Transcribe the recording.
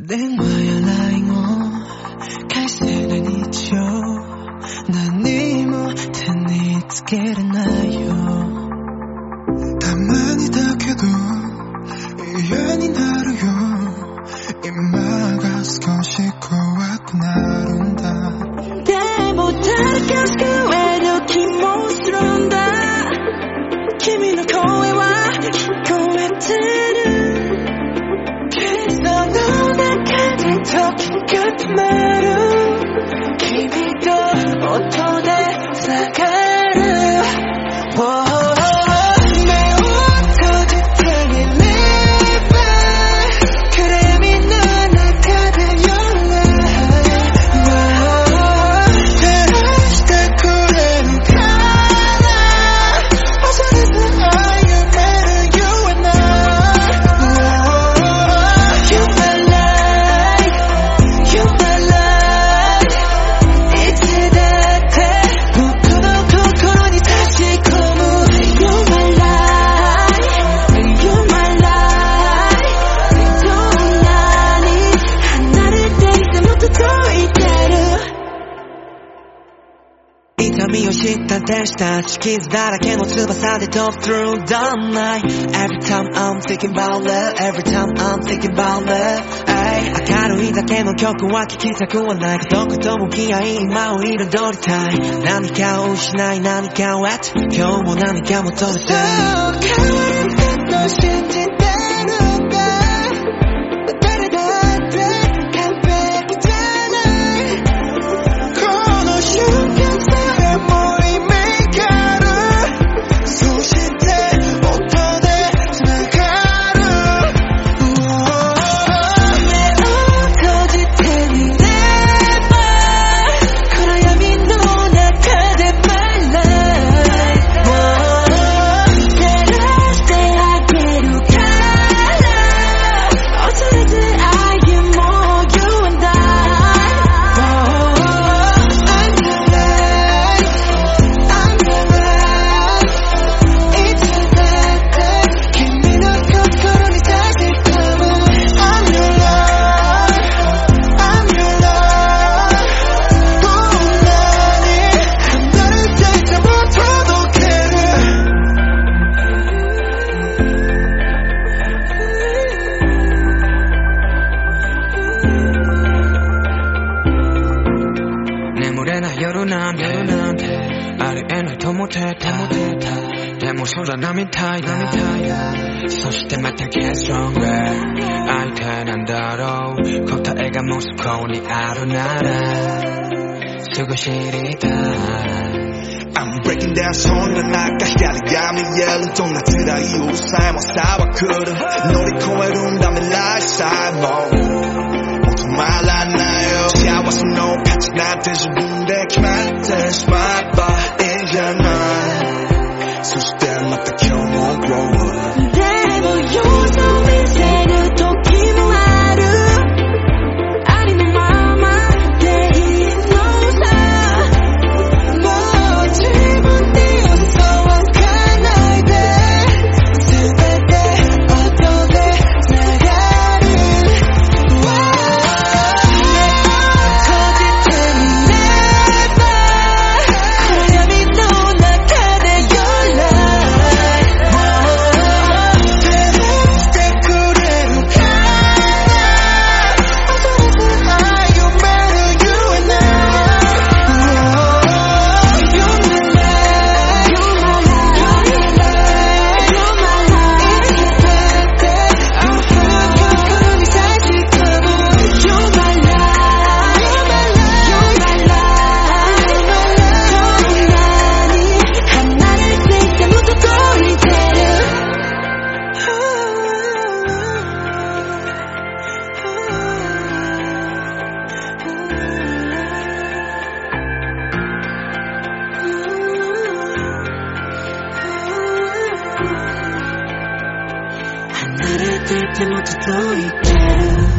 내 마야라인 원 갈색을 잊죠 난네 못한 네 어떻게 알나요 가만히 닦여도 talking good matter. Keep it up, 痛みを知った弟子たち傷だらけの翼で top through the night Every time I'm thinking about love Every time I'm thinking about love、明るいだけの曲は聴きたくはないどこと向き合い今を彩りたい何かを失い何かを得て今日も何かも取れてモテたモテた。でも空並たいなそしてまた結論が相手なんだろう。答えがもうそこにあるなら。すぐ知りたい。I'm breaking down そんな中光が見える。どんな辛いを抑えもさばくる。乗り込む Sus to know to do.